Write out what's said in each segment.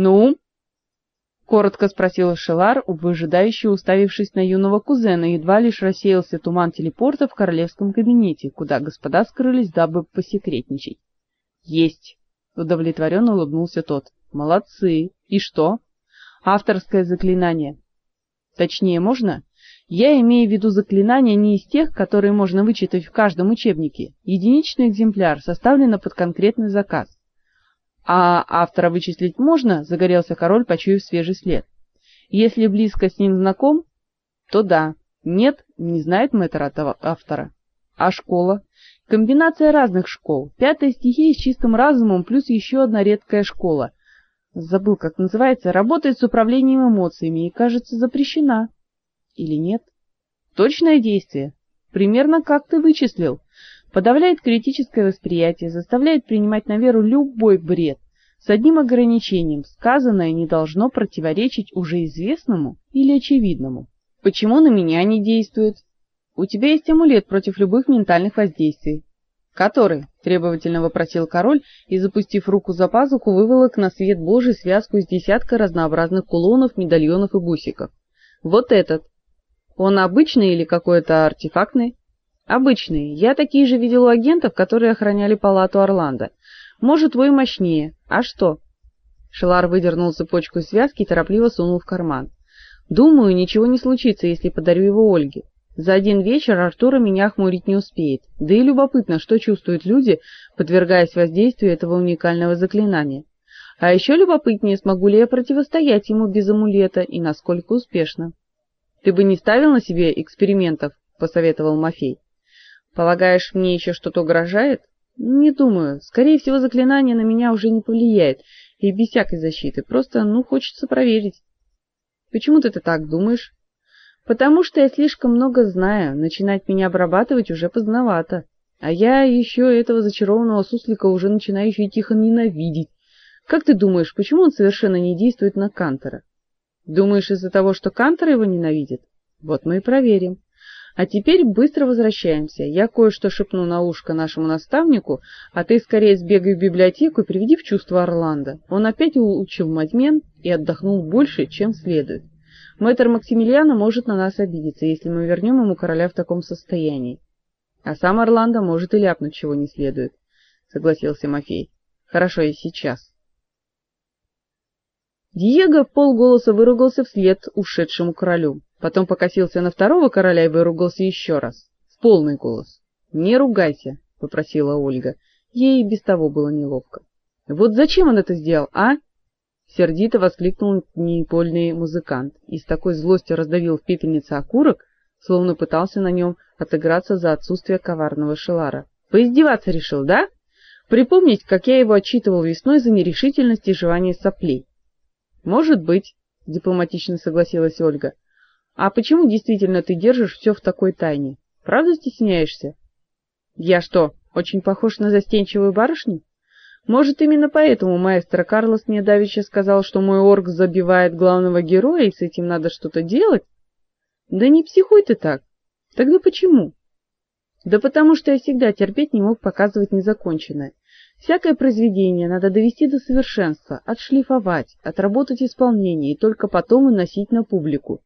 Ну? коротко спросил Шелар, выжидающе уставившись на юного кузена, едва лишь рассеялся туман телепорта в королевском кабинете, куда господа скрылись, дабы посекретничать. Есть, удовлетворенно улыбнулся тот. Молодцы. И что? Авторское заклинание. Точнее, можно? Я имею в виду заклинания не из тех, которые можно вычитать в каждом учебнике. Единичный экземпляр, составлено под конкретный заказ. А автора вычислить можно? Загорелся король, почуяв свежий след. Если близко с ним знаком, то да. Нет, не знает мэтр этого автора. А школа? Комбинация разных школ. Пятая стихия с чистым разумом плюс еще одна редкая школа. Забыл, как называется, работает с управлением эмоциями и, кажется, запрещена. Или нет? Точное действие. Примерно как ты вычислил подавляет критическое восприятие, заставляет принимать на веру любой бред. С одним ограничением: сказанное не должно противоречить уже известному или очевидному. Почему на меня не действует? У тебя есть амулет против любых ментальных воздействий. Который? требовательно вопросил король и, запустив руку за пазуху, выволок на свет Божий связку из десятка разнообразных кулонов, медальонов и бусиков. Вот этот. Он обычный или какой-то артефактный? Обычные. Я такие же видел у агентов, которые охраняли палату Орландо. Может, твой мощнее. А что? Шелар выдернул цепочку связки и торопливо сунул в карман. Думаю, ничего не случится, если подарю его Ольге. За один вечер Артура меня хмурить не успеет. Да и любопытно, что чувствуют люди, подвергаясь воздействию этого уникального заклинания. А еще любопытнее, смогу ли я противостоять ему без амулета и насколько успешно. Ты бы не ставил на себе экспериментов, посоветовал Мафей. Полагаешь, мне еще что-то угрожает? Не думаю. Скорее всего, заклинание на меня уже не повлияет, и без всякой защиты. Просто, ну, хочется проверить. Почему ты так думаешь? Потому что я слишком много знаю, начинать меня обрабатывать уже поздновато. А я еще этого зачарованного суслика уже начинаю еще и тихо ненавидеть. Как ты думаешь, почему он совершенно не действует на Кантера? Думаешь, из-за того, что Кантер его ненавидит? Вот мы и проверим. А теперь быстро возвращаемся. Я кое-что шепну на ушко нашему наставнику, а ты скорее сбегай в библиотеку и приведи в чувство Орландо. Он опять улучил мадьмен и отдохнул больше, чем следует. Мэтр Максимилиано может на нас обидеться, если мы вернем ему короля в таком состоянии. А сам Орландо может и ляпнуть чего не следует, согласился Мафей. Хорошо, и сейчас. Диего полголоса выругался вслед ушедшему королю. Потом покосился на второго короля и выругался еще раз, в полный голос. "Не ругайся", попросила Ольга. Ей без того было неловко. "Вот зачем он это сделал, а?" сердито воскликнул непольный музыкант и с такой злостью раздавил в пепельнице окурок, словно пытался на нем отыграться за отсутствие коварного шелара. Поиздеваться решил, да? Припомнить, как я его отчитывал весной за нерешительность и жевание соплей. Может быть, дипломатично согласилась Ольга. А почему действительно ты держишь все в такой тайне? Правда стесняешься? Я что, очень похож на застенчивую барышню? Может, именно поэтому маэстро Карлос мне давеча сказал, что мой орк забивает главного героя, и с этим надо что-то делать? Да не психуй ты так. Тогда почему? Да потому что я всегда терпеть не мог показывать незаконченное. Всякое произведение надо довести до совершенства, отшлифовать, отработать исполнение и только потом выносить на публику.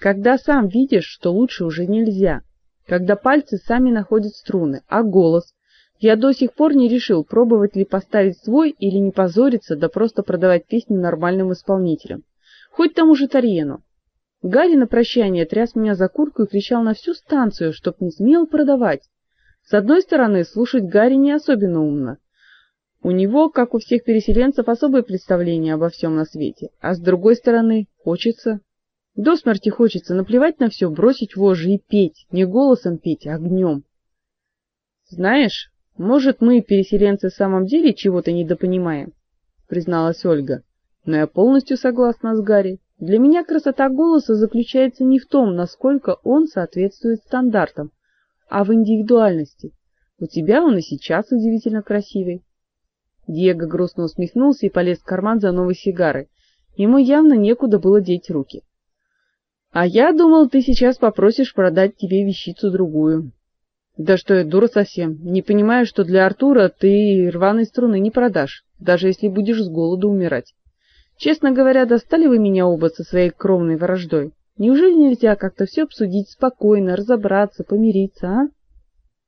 Когда сам видишь, что лучше уже нельзя, когда пальцы сами находят струны, а голос я до сих пор не решил, пробовать ли поставить свой или не позориться, да просто продавать песни нормальным исполнителям. Хоть тому же Тарьену. Гарри на прощание тряс меня за куртку и кричал на всю станцию, чтоб не смел продавать. С одной стороны, слушать Гарри не особенно умно. У него, как у всех переселенцев, особое представление обо всем на свете, а с другой стороны, хочется до смерти хочется наплевать на все, бросить вожжи и петь, не голосом петь, а огнем. Знаешь, может, мы, переселенцы, в самом деле чего-то недопонимаем, призналась Ольга. Но я полностью согласна с Гарри. Для меня красота голоса заключается не в том, насколько он соответствует стандартам, а в индивидуальности. У тебя он и сейчас удивительно красивый. Диего грустно усмехнулся и полез в карман за новой сигарой. Ему явно некуда было деть руки. А я думал, ты сейчас попросишь продать тебе вещицу другую. Да что я дура совсем. Не понимаю, что для Артура ты рваной струны не продашь, даже если будешь с голоду умирать. Честно говоря, достали вы меня оба со своей кровной враждой. Неужели нельзя как-то все обсудить спокойно, разобраться, помириться, а?